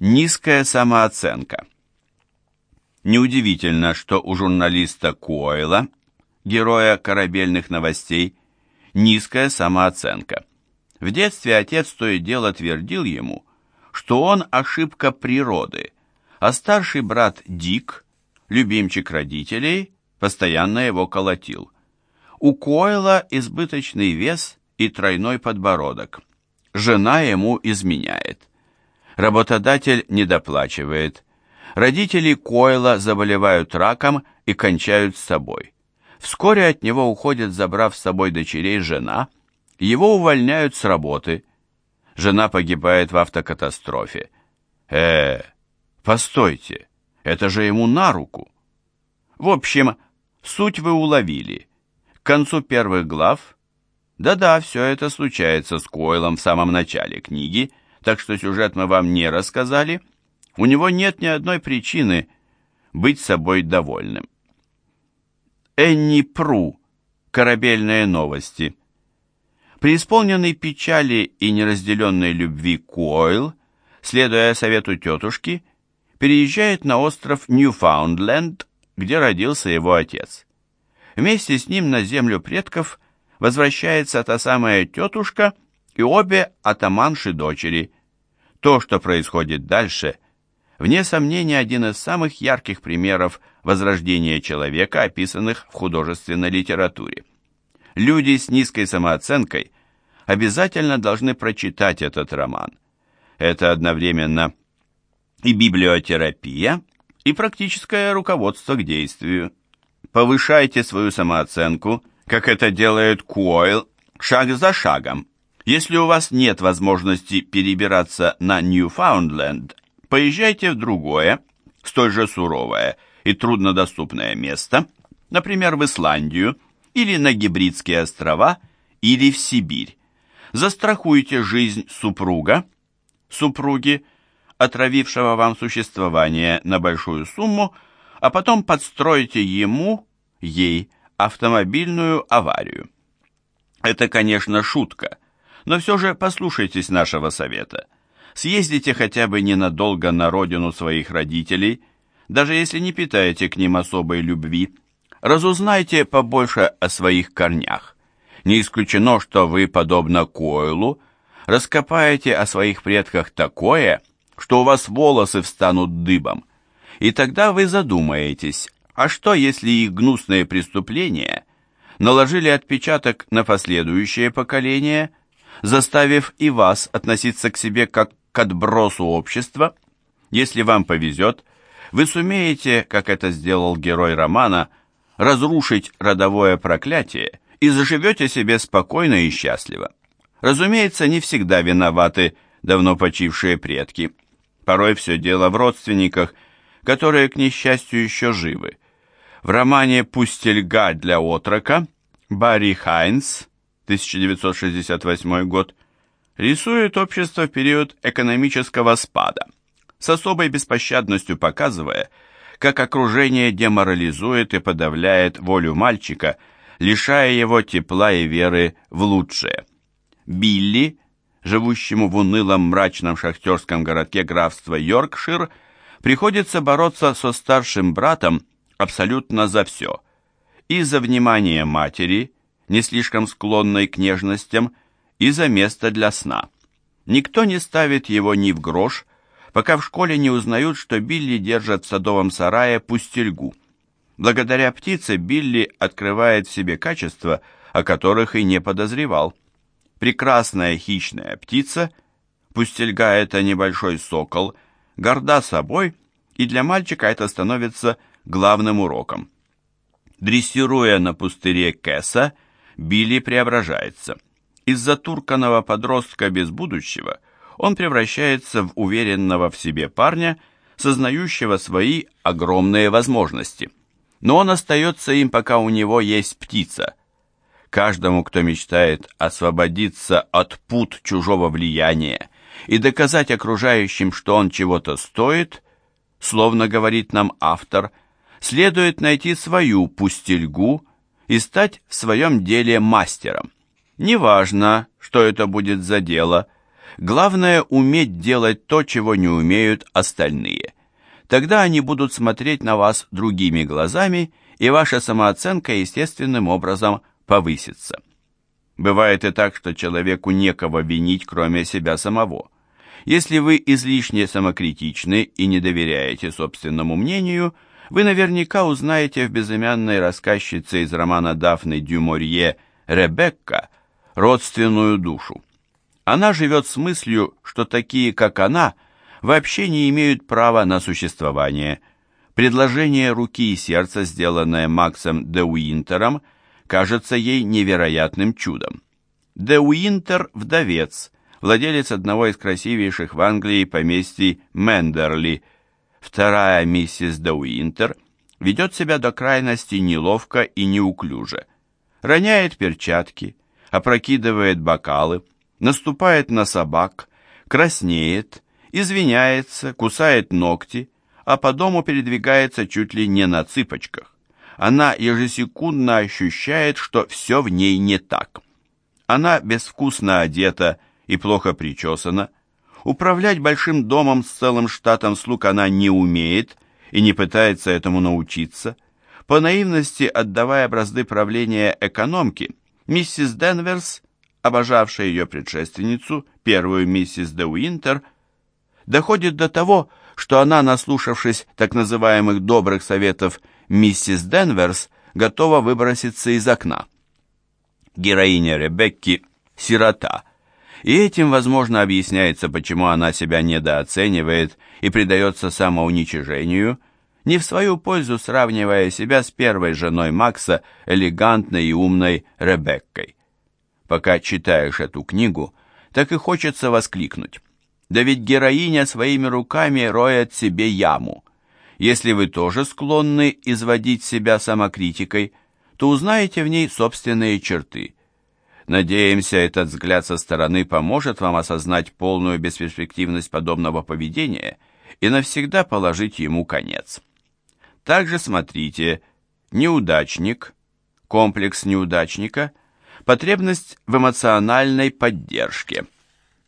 Низкая самооценка. Неудивительно, что у журналиста Куойла, героя корабельных новостей, низкая самооценка. В детстве отец то и дело твердил ему, что он ошибка природы, а старший брат Дик, любимчик родителей, постоянно его колотил. У Койла избыточный вес и тройной подбородок. Жена ему изменяет. Работодатель недоплачивает. Родители Койла заболевают раком и кончают с собой. Вскоре от него уходит, забрав с собой дочерей, жена. Его увольняют с работы. Жена погибает в автокатастрофе. Э, постойте, это же ему на руку. В общем, суть вы уловили. К концу первых глав да-да, все это случается с Койлом в самом начале книги, так что сюжет мы вам не рассказали. У него нет ни одной причины быть собой довольным. Энни Пру. Корабельные новости. Преисполненный печали и неразделенной любви Куойл, следуя совету тетушки, переезжает на остров Ньюфаундленд, где родился его отец. Вместе с ним на землю предков возвращается та самая тетушка и обе атаманши дочери. То, что происходит дальше, вне сомнения один из самых ярких примеров возрождения человека, описанных в художественной литературе. Люди с низкой самооценкой обязательно должны прочитать этот роман. Это одновременно и библиотерапия, и практическое руководство к действию. Повышайте свою самооценку – как это делает Куойл, шаг за шагом. Если у вас нет возможности перебираться на Ньюфаундленд, поезжайте в другое, столь же суровое и труднодоступное место, например, в Исландию, или на Гибридские острова, или в Сибирь. Застрахуйте жизнь супруга, супруги, отравившего вам существование на большую сумму, а потом подстройте ему, ей, автомобильную аварию. Это, конечно, шутка, но все же послушайтесь нашего совета. Съездите хотя бы ненадолго на родину своих родителей, даже если не питаете к ним особой любви. Разузнайте побольше о своих корнях. Не исключено, что вы, подобно Койлу, раскопаете о своих предках такое, что у вас волосы встанут дыбом. И тогда вы задумаетесь, а что, если их гнусные преступления наложили отпечаток на последующее поколение, заставив и вас относиться к себе как к отбросу общества? Если вам повезет, вы сумеете, как это сделал герой романа, разрушить родовое проклятие и заживете себе спокойно и счастливо. Разумеется, не всегда виноваты давно почившие предки. Порой все дело в родственниках, которые, к несчастью, еще живы. В романе «Пустельга для отрока» Барри Хайнс, 1968 год, рисует общество в период экономического спада, с особой беспощадностью показывая, как окружение деморализует и подавляет волю мальчика, лишая его тепла и веры в лучшее. Билли, живущему в унылом мрачном шахтерском городке графства Йоркшир, приходится бороться со старшим братом, абсолютно за все. И за внимание матери, не слишком склонной к нежностям, и за место для сна. Никто не ставит его ни в грош, пока в школе не узнают, что Билли держит в садовом сарае пустельгу. Благодаря птице Билли открывает в себе качества, о которых и не подозревал. Прекрасная хищная птица, пустельга – это небольшой сокол, горда собой, и для мальчика это становится главным уроком. Дрессируя на пустыре Кэса, Билли преображается. Из затурканного подростка без будущего он превращается в уверенного в себе парня, сознающего свои огромные возможности. Но он остается им, пока у него есть птица. Каждому, кто мечтает освободиться от пут чужого влияния и доказать окружающим, что он чего-то стоит, словно говорит нам автор – следует найти свою пустельгу и стать в своем деле мастером. Неважно, что это будет за дело, Главное уметь делать то, чего не умеют остальные. Тогда они будут смотреть на вас другими глазами, и ваша самооценка естественным образом повысится. Бывает и так, что человеку некого винить, кроме себя самого. Если вы излишне самокритичны и не доверяете собственному мнению, вы наверняка узнаете в безымянной рассказчице из романа Дафны Дюморье «Ребекка» родственную душу. Она живет с мыслью, что такие, как она, вообще не имеют права на существование. Предложение руки и сердца, сделанное Максом де Уинтером, кажется ей невероятным чудом. Де Уинтер – вдовец, владелец одного из красивейших в Англии поместий Мендерли. Вторая миссис де Уинтер ведет себя до крайности неловко и неуклюже. Роняет перчатки, опрокидывает бокалы, наступает на собак, краснеет, извиняется, кусает ногти, а по дому передвигается чуть ли не на цыпочках. Она ежесекундно ощущает, что все в ней не так. Она безвкусно одета и плохо причесана. Управлять большим домом с целым штатом слуг она не умеет и не пытается этому научиться. По наивности, отдавая бразды правления экономки, миссис Денверс, обожавшая ее предшественницу, первую миссис де Уинтер, доходит до того, что она, наслушавшись так называемых добрых советов миссис Денверс, готова выброситься из окна. Героиня Ребекки – сирота, и этим, возможно, объясняется, почему она себя недооценивает и предается самоуничижению, не в свою пользу сравнивая себя с первой женой Макса, элегантной и умной Ребеккой. Пока читаешь эту книгу, так и хочется воскликнуть. Да ведь героиня своими руками роет себе яму. Если вы тоже склонны изводить себя самокритикой, то узнаете в ней собственные черты. Надеемся, этот взгляд со стороны поможет вам осознать полную бесперспективность подобного поведения и навсегда положить ему конец. Также смотрите «Неудачник», «Комплекс неудачника», «Потребность в эмоциональной поддержке».